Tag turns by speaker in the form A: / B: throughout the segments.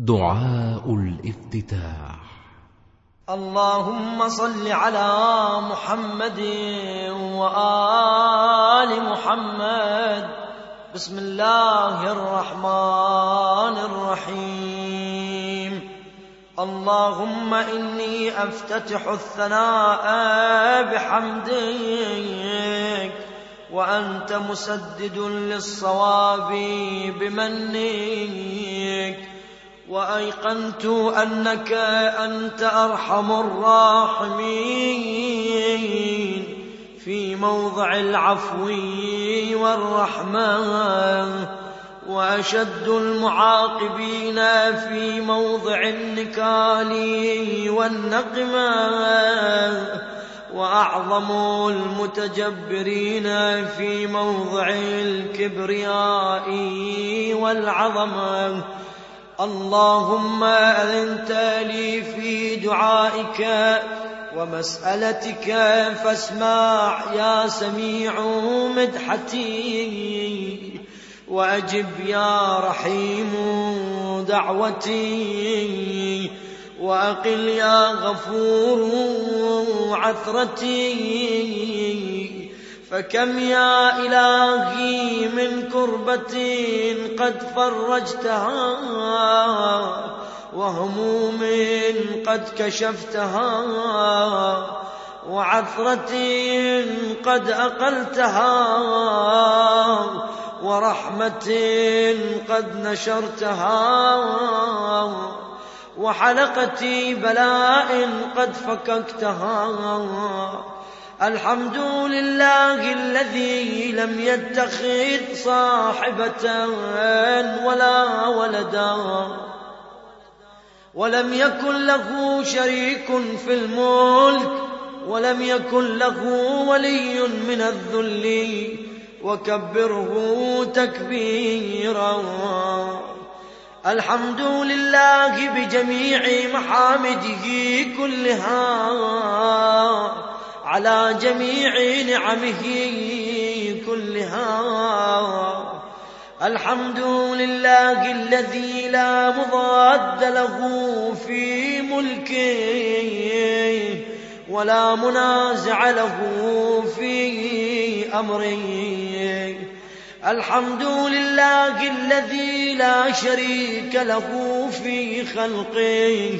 A: دعاء الافتتاح.
B: اللهم صل على محمد وآل محمد. بسم الله الرحمن الرحيم. اللهم إني أفتتح الثناء بحمدك وأنت مسدد للصواب بمنك. وأيقنت أنك أنت أرحم الراحمين في موضع العفو والرحمة وأشد المعاقبين في موضع النكال والنقمه وأعظم المتجبرين في موضع الكبرياء والعظمه اللهم أذنت لي في دعائك ومسألتك فاسمع يا سميع مدحتي وأجب يا رحيم دعوتي وأقل يا غفور عثرتي فكم يا إلهي من كربة قد فرجتها وهموم قد كشفتها وعثرة قد أقلتها ورحمة قد نشرتها وحلقة بلاء قد فككتها الحمد لله الذي لم يتخذ صاحبة ولا ولدا ولم يكن له شريك في الملك ولم يكن له ولي من الذل وكبره تكبيرا الحمد لله بجميع محامده كلها على جميع نعمه كلها. الحمد لله الذي لا مضاد له في ملكه ولا منازع له في أمره. الحمد لله الذي لا شريك له في خلقه.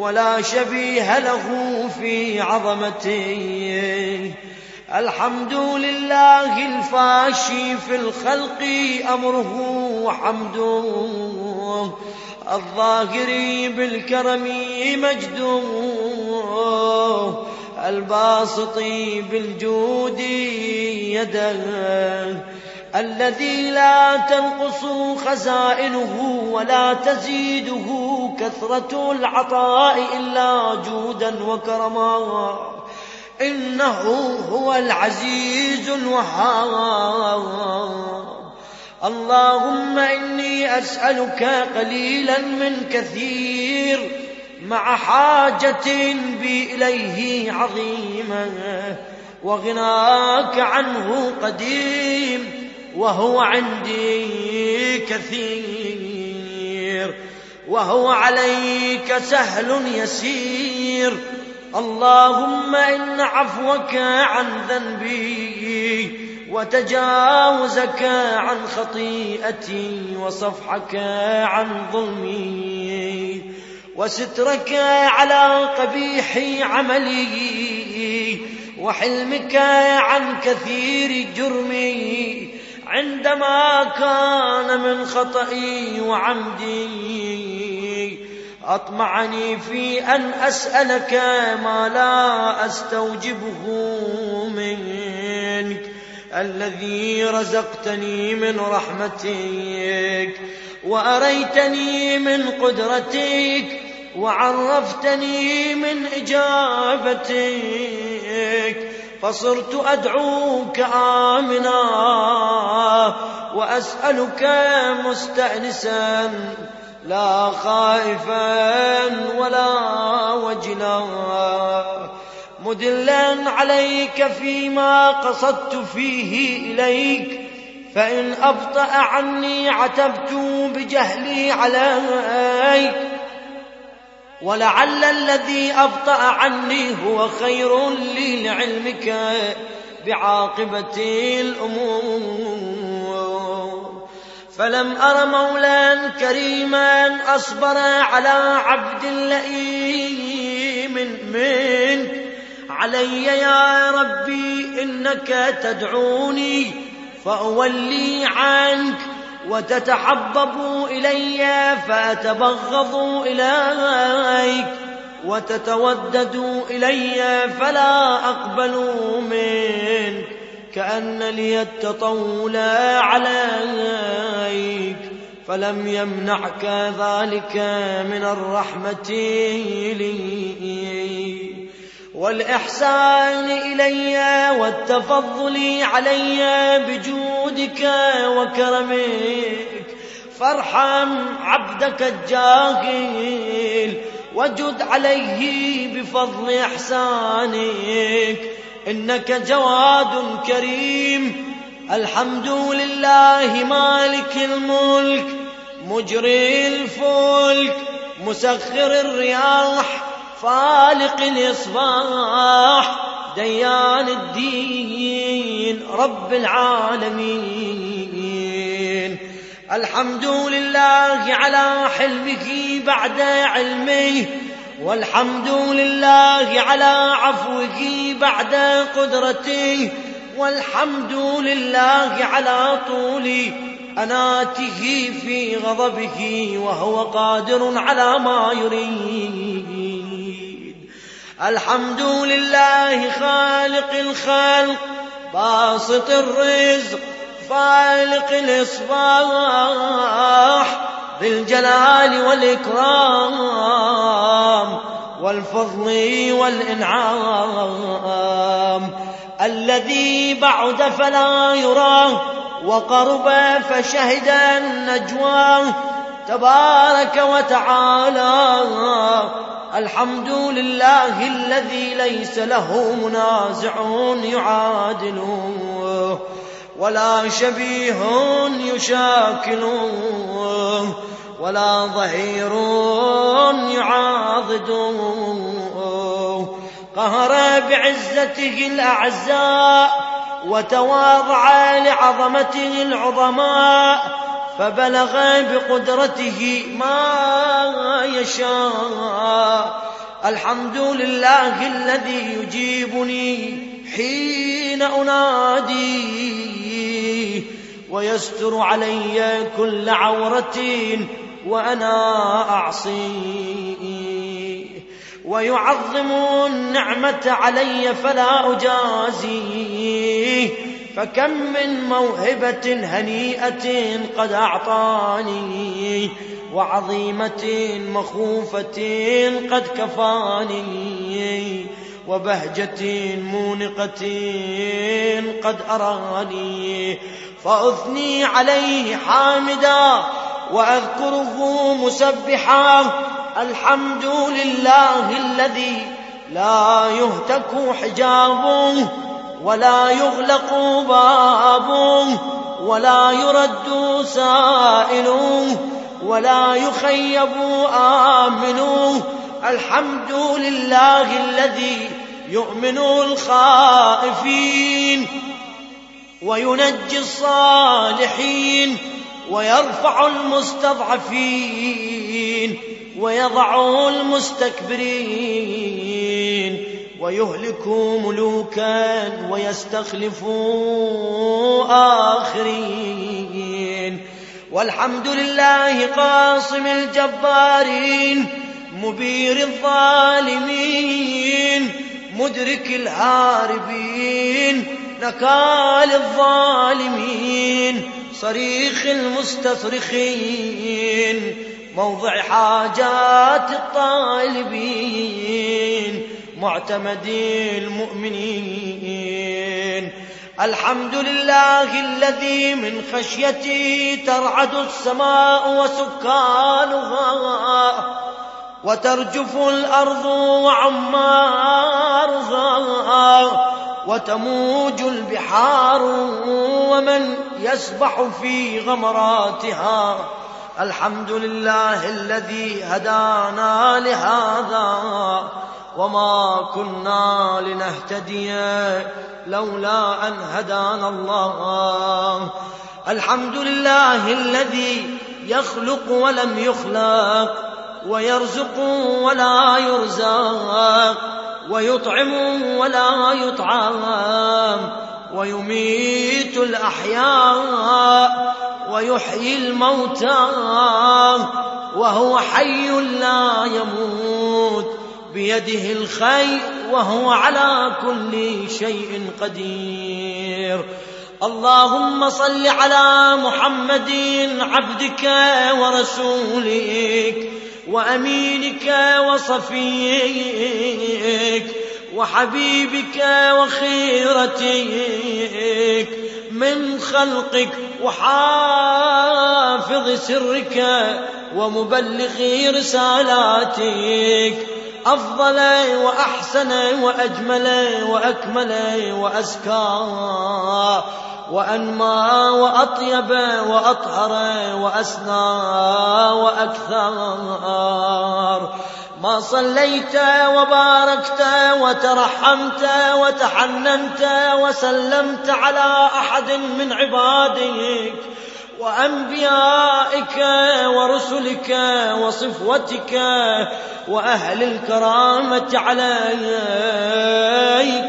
B: ولا شبيه له في عظمته. الحمد لله الفاشي في الخلق أمره وحمده الظاهر بالكرم مجده الباسط بالجود يده. الذي لا تنقص خزائنه ولا تزيده كثرة العطاء إلا جودا وكرما. إنه هو العزيز الوهاب. اللهم إني أسألك قليلا من كثير مع حاجة بي إليه عظيمة وغناك عنه قديم وهو عندي كثير وهو عليك سهل يسير. اللهم إن عفوك عن ذنبي وتجاوزك عن خطيئتي وصفحك عن ظلمي وسترك على قبيح عملي وحلمك عن كثير جرمي عندما كان من خطئي وعمدي أطمعني في أن أسألك ما لا أستوجبه منك الذي رزقتني من رحمتك وأريتني من قدرتك وعرفتني من إجابتك. فصرت أدعوك آمنا وأسألك مستأنسا لا خائفا ولا وجلا مدلا عليك فيما قصدت فيه إليك فإن أبطأ عني عتبت بجهلي عليك ولعل الذي أبطأ عني هو خير لي لعلمك بعاقبة الأمور. فلم أر مولا كريما أصبر على عبد لئيم منك علي يا ربي إنك تدعوني فأولي عنك وتتحبب إلي فأتبغض إليك وتتودد إلي فلا أقبل منك كأن لي التطول عليك فلم يمنعك ذلك من الرحمة لي. والإحسان إلي والتفضل علي بجودك وكرمك. فارحم عبدك الجاهل وجد عليه بفضل إحسانك. إنك جواد كريم. الحمد لله مالك الملك مجري الفلك مسخر الرياح فالق الإصباح ديان الدين رب العالمين. الحمد لله على حلمه بعد علمه والحمد لله على عفوه بعد قدرته والحمد لله على طول أناته في غضبه وهو قادر على ما يريد. الحمد لله خالق الخلق باسط الرزق فالق الإصباح بالجلال والإكرام والفضل والإنعام. الذي بعد فلا يراه وقرب فشهد النجوى. تبارك وتعالى الحمد لله الذي ليس له منازع يعادله ولا شبيه يشاكله ولا ظهير يعاضده قهر بعزته الأعزاء وتواضع لعظمته العظماء فبلغ بقدرته ما يشاء. الحمد لله الذي يجيبني حين أنادي ويستر علي كل عورة وأنا أعصيه ويعظم النعمة علي فلا أجازيه فكم من موهبة هنيئة قد أعطاني وعظيمة مخوفة قد كفاني وبهجة مونقة قد أراني فأثني عليه حامدا وأذكره مسبحا الحمد لله الذي لا يهتك حجابه ولا يغلق بابه ولا يرد سائله ولا يخيب آمنه الحمد لله الذي يؤمن الخائفين وينجي الصالحين ويرفع المستضعفين ويضع المستكبرين ويهلك ملوكا ويستخلف آخرين. والحمد لله قاصم الجبارين مبير الظالمين مدرك الهاربين نكال الظالمين صريخ المستصرخين موضع حاجات الطالبين. معتمد المؤمنين. الحمد لله الذي من خشيتي ترعد السماء وسكانها وترجف الأرض وعمارها وتموج البحار ومن يسبح في غمراتها. الحمد لله الذي هدانا لهذا. وما كنا لنهتدي لولا أن هدانا الله. الحمد لله الذي يخلق ولم يخلق ويرزق ولا يرزق ويطعم ولا يطعم ويميت الأحياء ويحيي الموتى وهو حي لا يموت. بيده الخير وهو على كل شيء قدير. اللهم صل على محمد عبدك ورسولك وأمينك وصفيك وحبيبك وخيرتك من خلقك وحافظ سرك ومبلغ رسالاتك أفضل وأحسن وأجمل وأكمل وأزكى وأنمى وأطيب وأطهر وأسنى وأكثر. ما صليت وباركت وترحمت وتحننت وسلمت على أحد من عبادك وأنبيائك ورسلك وصفوتك وأهل الكرامة عليك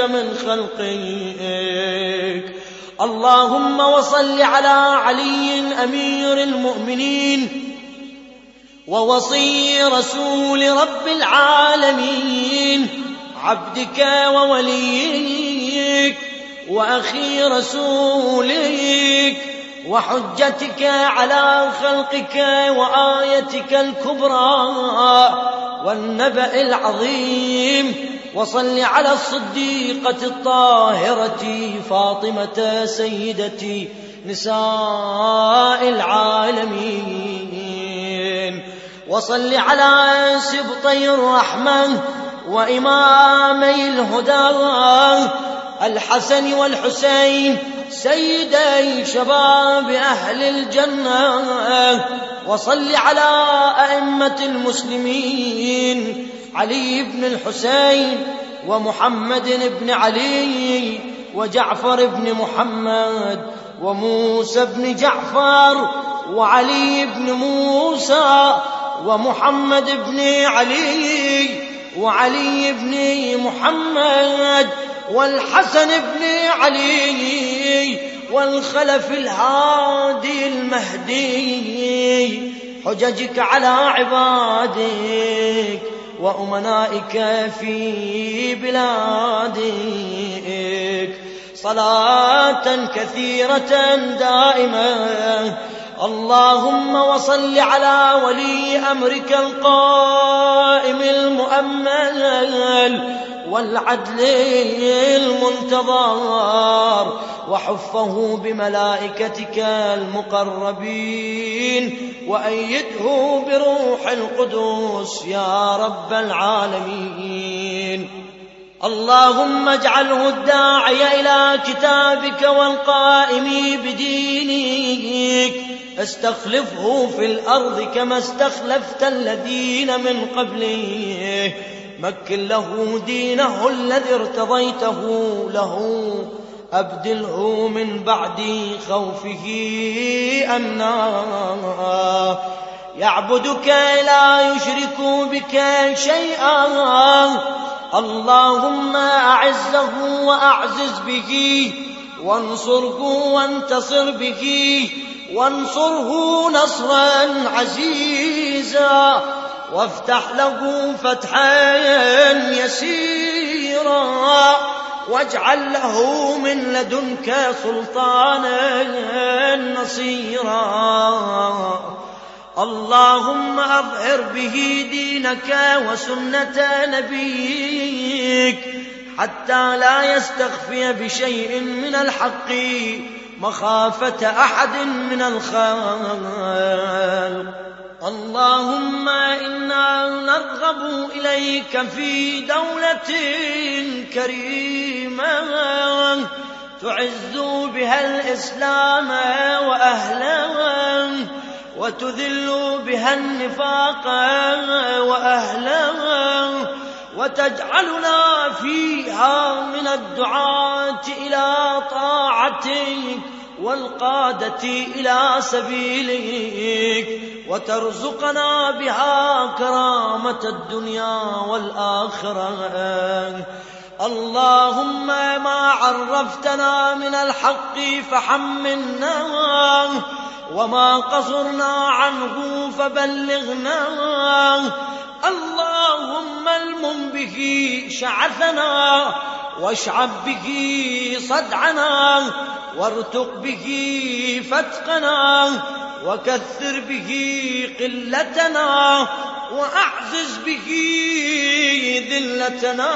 B: من خلقك. اللهم وصل على علي أمير المؤمنين ووصي رسول رب العالمين عبدك ووليك وأخي رسولك. وحجتك على خلقك وآيتك الكبرى والنبأ العظيم. وصل على الصديقة الطاهرة فاطمة سيدتي نساء العالمين. وصل على سبطي الرحمن وإمامي الهدى الحسن والحسين سيدي شباب أهل الجنة وصل على أئمة المسلمين علي بن الحسين ومحمد بن علي وجعفر بن محمد وموسى بن جعفر وعلي بن موسى ومحمد بن علي وعلي بن محمد والحسن بن علي والخلف الهادي المهدي. حججك على عبادك وأمنائك في بلادك. صلاة كثيرة دائمة. اللهم وصل على ولي أمرك القائم المؤمل. والعدل المنتظر وحفه بملائكتك المقربين وأيده بروح القدس يا رب العالمين. اللهم اجعله الداعي إلى كتابك والقائم بدينك. استخلفه في الأرض كما استخلفت الذين من قبله. مكن له دينه الذي ارتضيته له. أبدله من بعد خوفه أمنا. يعبدك لا يشرك بك شيئا. اللهم أعزه وأعزز به وانصره وانتصر به وانصره نصرا عزيزا. وافتح له فتحا يسيرا واجعل له من لدنك سلطانا نصيرا. اللهم أظهر به دينك وسنة نبيك حتى لا يستخفي بشيء من الحق مخافة أحد من الخلق. اللهم إنا نرغب إليك في دولة كريمة. تعز بها الإسلام وأهله وتذل بها النفاق وأهله وتجعلنا فيها من الدعاة إلى طاعتك والقادة إلى سبيلك. وترزقنا بها كرامة الدنيا والآخرة. اللهم ما عرفتنا من الحق فحملنا وما قصرنا عنه فبلغنا. اللهم المم به شعثنا واشعب به صدعنا وارتق به فتقنا. وكثر به قلتنا وأعزز به ذلتنا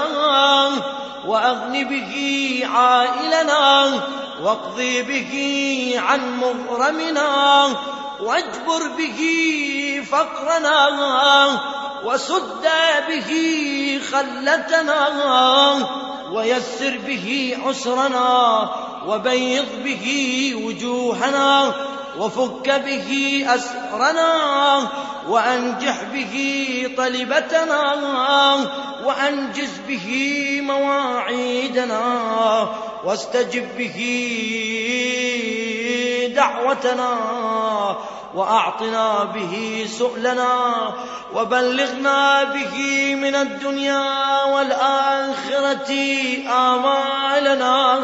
B: وأغن به عائلنا واقضي به عن مغرمنا واجبر به فقرنا وسد به خلتنا ويسر به عسرنا وبيض به وجوهنا وفك به أسرنا وأنجح به طلبتنا وأنجز به مواعيدنا واستجب به دعوتنا وأعطنا به سؤلنا وبلغنا به من الدنيا والآخرة آمالنا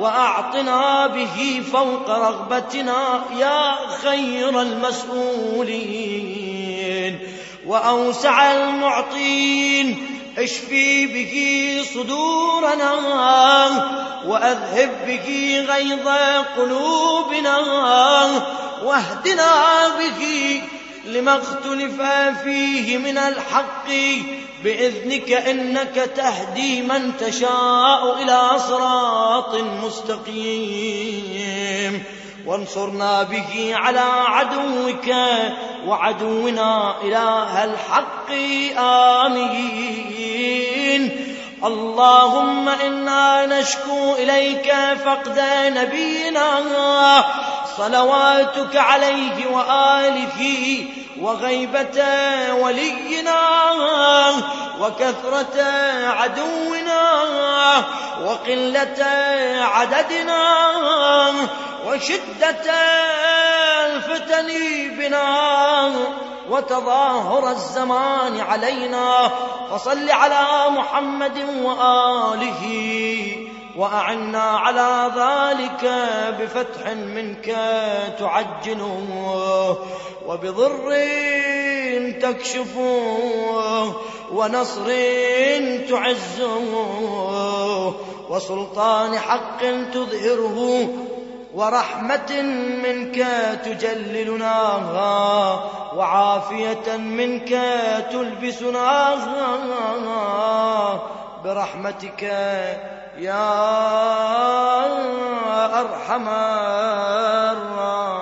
B: وأعطنا به فوق رغبتنا يا خير المسؤولين وأوسع المعطين اشفي به صدورنا وأذهب به غيظ قلوبنا واهدنا به لما اختلف فيه من الحق. بإذنك إنك تهدي من تشاء إلى صراط مستقيم. وانصرنا به على عدوك وعدونا إله الحق. آمين. اللهم إنا نشكو إليك فقد نبينا. صلواتك عليه وآله وغيبة ولينا وكثرة عدونا وقلة عددنا وشدة الفتن بنا وتظاهر الزمان علينا فصل على محمد وآله وأعنا على ذلك بفتح منك تعجله وبضر تكشفه ونصر تعزه وسلطان حق تظهره ورحمة منك تجللناها وعافية منك تلبسناها برحمتك يا أرحم الراحمين.